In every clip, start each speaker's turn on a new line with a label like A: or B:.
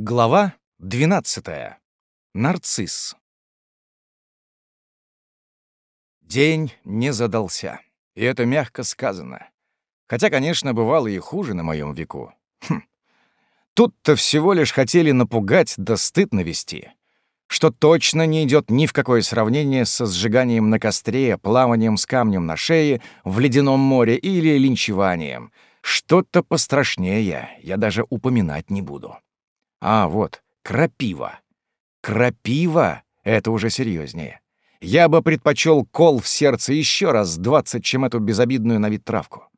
A: Глава 12. Нарцисс. День не задался, и это мягко сказано. Хотя, конечно, бывало и хуже на моем веку. Хм. Тут-то всего лишь хотели напугать да стыд навести, что точно не идет ни в какое сравнение со сжиганием на костре, плаванием с камнем на шее в ледяном море или линчеванием. Что-то пострашнее я даже упоминать не буду. А, вот, крапива. Крапива — это уже серьезнее. Я бы предпочел кол в сердце еще раз двадцать, чем эту безобидную на вид травку.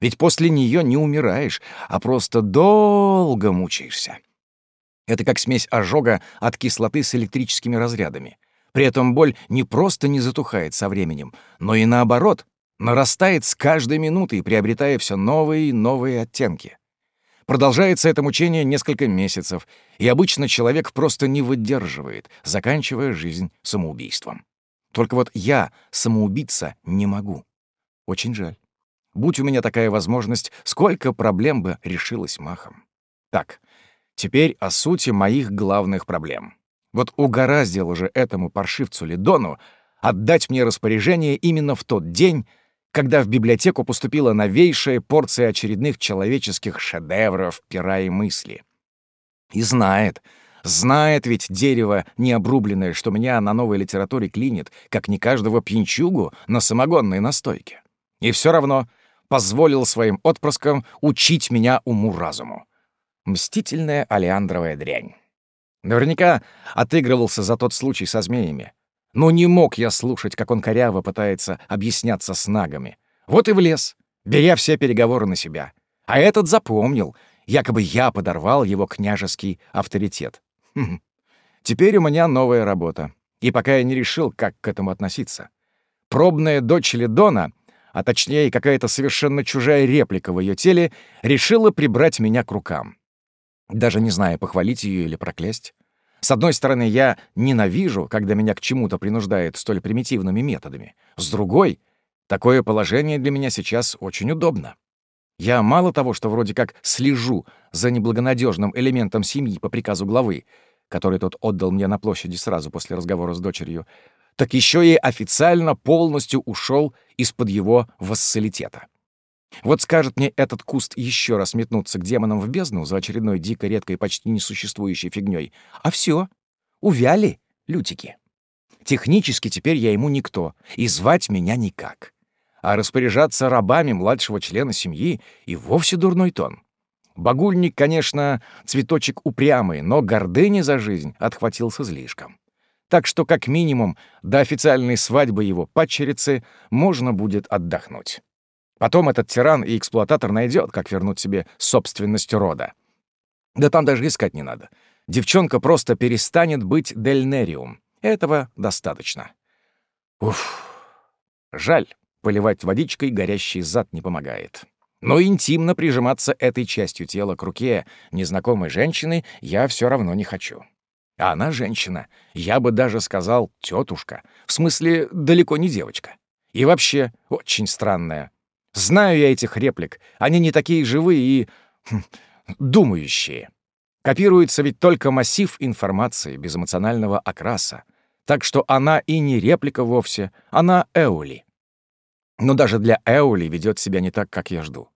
A: Ведь после нее не умираешь, а просто долго мучаешься. Это как смесь ожога от кислоты с электрическими разрядами. При этом боль не просто не затухает со временем, но и наоборот, нарастает с каждой минутой, приобретая все новые и новые оттенки. Продолжается это мучение несколько месяцев, и обычно человек просто не выдерживает, заканчивая жизнь самоубийством. Только вот я, самоубийца, не могу. Очень жаль. Будь у меня такая возможность, сколько проблем бы решилось махом. Так, теперь о сути моих главных проблем. Вот угораздило же этому паршивцу Лидону отдать мне распоряжение именно в тот день, когда в библиотеку поступила новейшая порция очередных человеческих шедевров пера и мысли. И знает, знает ведь дерево необрубленное, что меня на новой литературе клинит, как не каждого пьянчугу на самогонной настойке. И все равно позволил своим отпрыскам учить меня уму-разуму. Мстительная алиандровая дрянь. Наверняка отыгрывался за тот случай со змеями. Но не мог я слушать, как он коряво пытается объясняться с нагами. Вот и влез, беря все переговоры на себя. А этот запомнил, якобы я подорвал его княжеский авторитет. Хм. Теперь у меня новая работа, и пока я не решил, как к этому относиться. Пробная дочь Ледона, а точнее какая-то совершенно чужая реплика в ее теле, решила прибрать меня к рукам. Даже не зная, похвалить ее или проклясть. С одной стороны, я ненавижу, когда меня к чему-то принуждают столь примитивными методами. С другой, такое положение для меня сейчас очень удобно. Я мало того, что вроде как слежу за неблагонадежным элементом семьи по приказу главы, который тот отдал мне на площади сразу после разговора с дочерью, так еще и официально полностью ушел из-под его вассалитета. Вот скажет мне этот куст еще раз метнуться к демонам в бездну за очередной дико редкой почти несуществующей фигней, а все, увяли лютики. Технически теперь я ему никто, и звать меня никак. А распоряжаться рабами младшего члена семьи и вовсе дурной тон. Багульник, конечно, цветочек упрямый, но гордыни за жизнь отхватился слишком. Так что, как минимум, до официальной свадьбы его падчерицы можно будет отдохнуть. Потом этот тиран и эксплуататор найдет, как вернуть себе собственность рода. Да там даже искать не надо. Девчонка просто перестанет быть дельнериум. Этого достаточно. Уф. Жаль, поливать водичкой горящий зад не помогает. Но интимно прижиматься этой частью тела к руке незнакомой женщины я все равно не хочу. А она женщина. Я бы даже сказал тетушка. В смысле, далеко не девочка. И вообще, очень странная. Знаю я этих реплик. Они не такие живые и... Хм, думающие. Копируется ведь только массив информации без эмоционального окраса. Так что она и не реплика вовсе, она Эули. Но даже для Эули ведет себя не так, как я жду.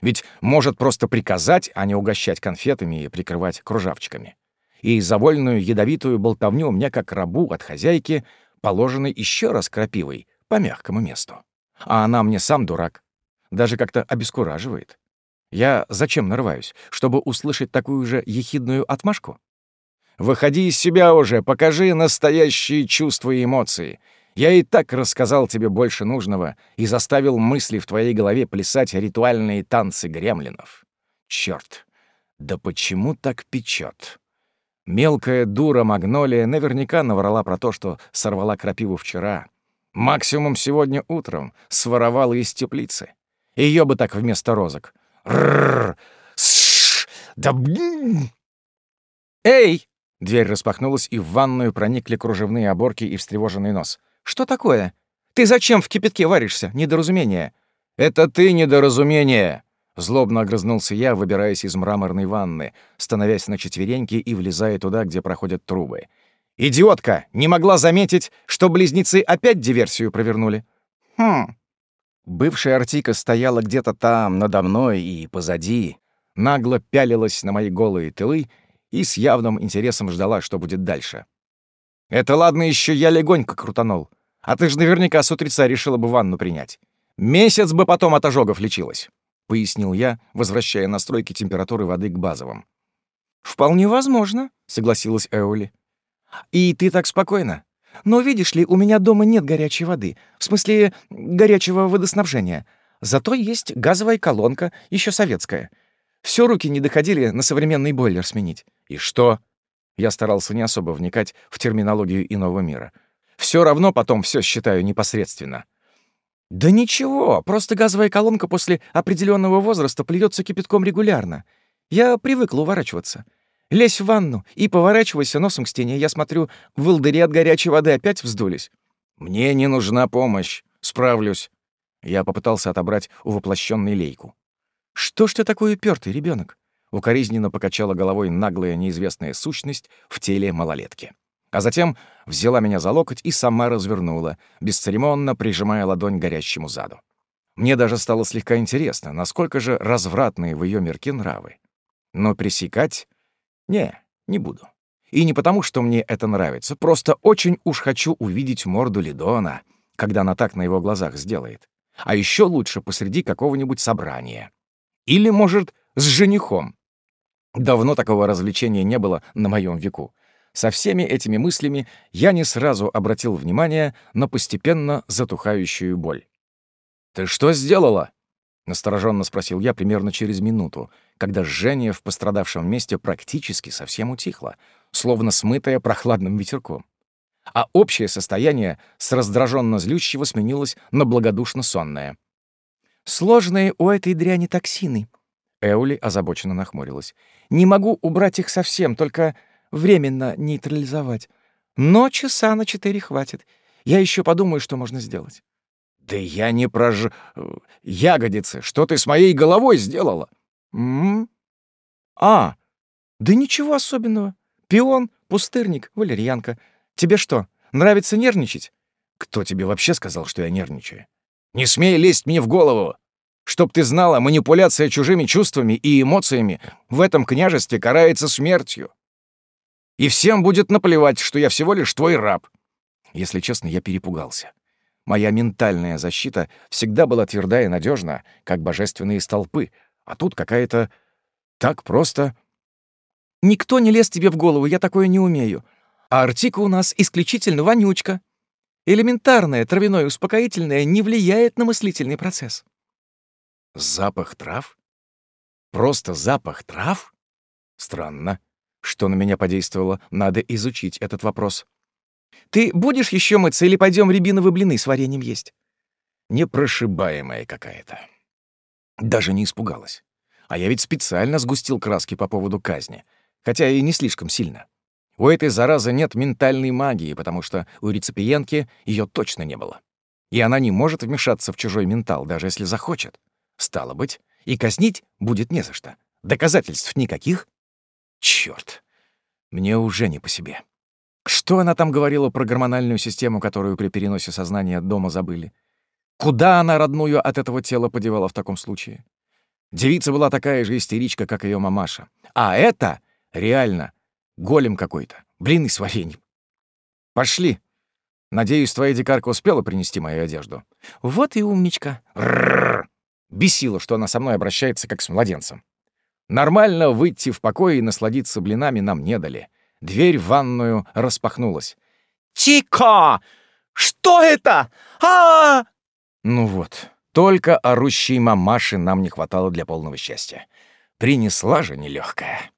A: Ведь может просто приказать, а не угощать конфетами и прикрывать кружавчиками. И за вольную ядовитую болтовню мне, как рабу от хозяйки, положены еще раз крапивой по мягкому месту. А она мне сам дурак, даже как-то обескураживает. Я зачем нарываюсь? Чтобы услышать такую же ехидную отмашку? Выходи из себя уже, покажи настоящие чувства и эмоции. Я и так рассказал тебе больше нужного и заставил мысли в твоей голове плясать ритуальные танцы гремлинов. Черт, да почему так печет? Мелкая дура Магнолия наверняка наврала про то, что сорвала крапиву вчера. Максимум сегодня утром своровала из теплицы. Ее бы так вместо розок. Рррр! Сш! Да! Эй! Дверь распахнулась, и в ванную проникли кружевные оборки и встревоженный нос. «Что такое? Ты зачем в кипятке варишься? Недоразумение». «Это ты недоразумение!» — Злобно огрызнулся я, выбираясь из мраморной ванны, становясь на четвереньки и влезая туда, где проходят трубы. «Идиотка! Не могла заметить, что близнецы опять диверсию провернули?» «Хм...» Бывшая Артика стояла где-то там, надо мной и позади, нагло пялилась на мои голые тылы и с явным интересом ждала, что будет дальше. «Это ладно еще я легонько крутанул. А ты же наверняка с утреца решила бы ванну принять. Месяц бы потом от ожогов лечилась», — пояснил я, возвращая настройки температуры воды к базовым. «Вполне возможно», — согласилась Эоли. «И ты так спокойно. Но видишь ли, у меня дома нет горячей воды, в смысле горячего водоснабжения. Зато есть газовая колонка, еще советская. Все руки не доходили на современный бойлер сменить. И что? Я старался не особо вникать в терминологию иного мира. Все равно потом все считаю непосредственно. Да ничего, просто газовая колонка после определенного возраста плюется кипятком регулярно. Я привыкла уворачиваться. Лезь в ванну и поворачивайся носом к стене. Я смотрю, волдыри от горячей воды опять вздулись. Мне не нужна помощь. Справлюсь. Я попытался отобрать у воплощенной лейку. Что ж ты такой упертый, ребенок? Укоризненно покачала головой наглая неизвестная сущность в теле малолетки. А затем взяла меня за локоть и сама развернула, бесцеремонно прижимая ладонь к горящему заду. Мне даже стало слегка интересно, насколько же развратные в ее мирке нравы. Но пресекать не, не буду. И не потому, что мне это нравится, просто очень уж хочу увидеть морду Лидона, когда она так на его глазах сделает. А еще лучше посреди какого-нибудь собрания. Или, может, с женихом. Давно такого развлечения не было на моем веку. Со всеми этими мыслями я не сразу обратил внимание на постепенно затухающую боль. «Ты что сделала?» Настороженно спросил я примерно через минуту, когда жжение в пострадавшем месте практически совсем утихло, словно смытое прохладным ветерком. А общее состояние с раздраженно злющего сменилось на благодушно сонное. «Сложные у этой дряни токсины», — Эули озабоченно нахмурилась. «Не могу убрать их совсем, только временно нейтрализовать. Но часа на четыре хватит. Я еще подумаю, что можно сделать». «Да я не прож... Ягодицы, что ты с моей головой сделала?» «М, -м? «А, да ничего особенного. Пион, пустырник, валерьянка. Тебе что, нравится нервничать?» «Кто тебе вообще сказал, что я нервничаю? Не смей лезть мне в голову! Чтоб ты знала, манипуляция чужими чувствами и эмоциями в этом княжестве карается смертью. И всем будет наплевать, что я всего лишь твой раб». Если честно, я перепугался. Моя ментальная защита всегда была тверда и надежна, как божественные столпы, а тут какая-то... так просто... «Никто не лез тебе в голову, я такое не умею. А Артика у нас исключительно вонючка. Элементарное травяное успокоительное не влияет на мыслительный процесс». «Запах трав? Просто запах трав? Странно. Что на меня подействовало? Надо изучить этот вопрос». Ты будешь еще мыться или пойдем рябиновые блины с вареньем есть?» Непрошибаемая какая-то. Даже не испугалась. А я ведь специально сгустил краски по поводу казни, хотя и не слишком сильно. У этой заразы нет ментальной магии, потому что у реципиентки ее точно не было. И она не может вмешаться в чужой ментал, даже если захочет. Стало быть, и казнить будет не за что. Доказательств никаких. Чёрт, мне уже не по себе. Что она там говорила про гормональную систему, которую при переносе сознания дома забыли? Куда она родную от этого тела подевала в таком случае? Девица была такая же истеричка, как ее мамаша. А это реально голем какой-то, блины с вареньем. Пошли. Надеюсь, твоя дикарка успела принести мою одежду. Вот и умничка. Рррр. Бесило, что она со мной обращается как с младенцем. Нормально выйти в покой и насладиться блинами нам не дали. Дверь в ванную распахнулась. «Тико! Что это? а, Ну вот, только орущей мамаши нам не хватало для полного счастья. Принесла же нелегкая.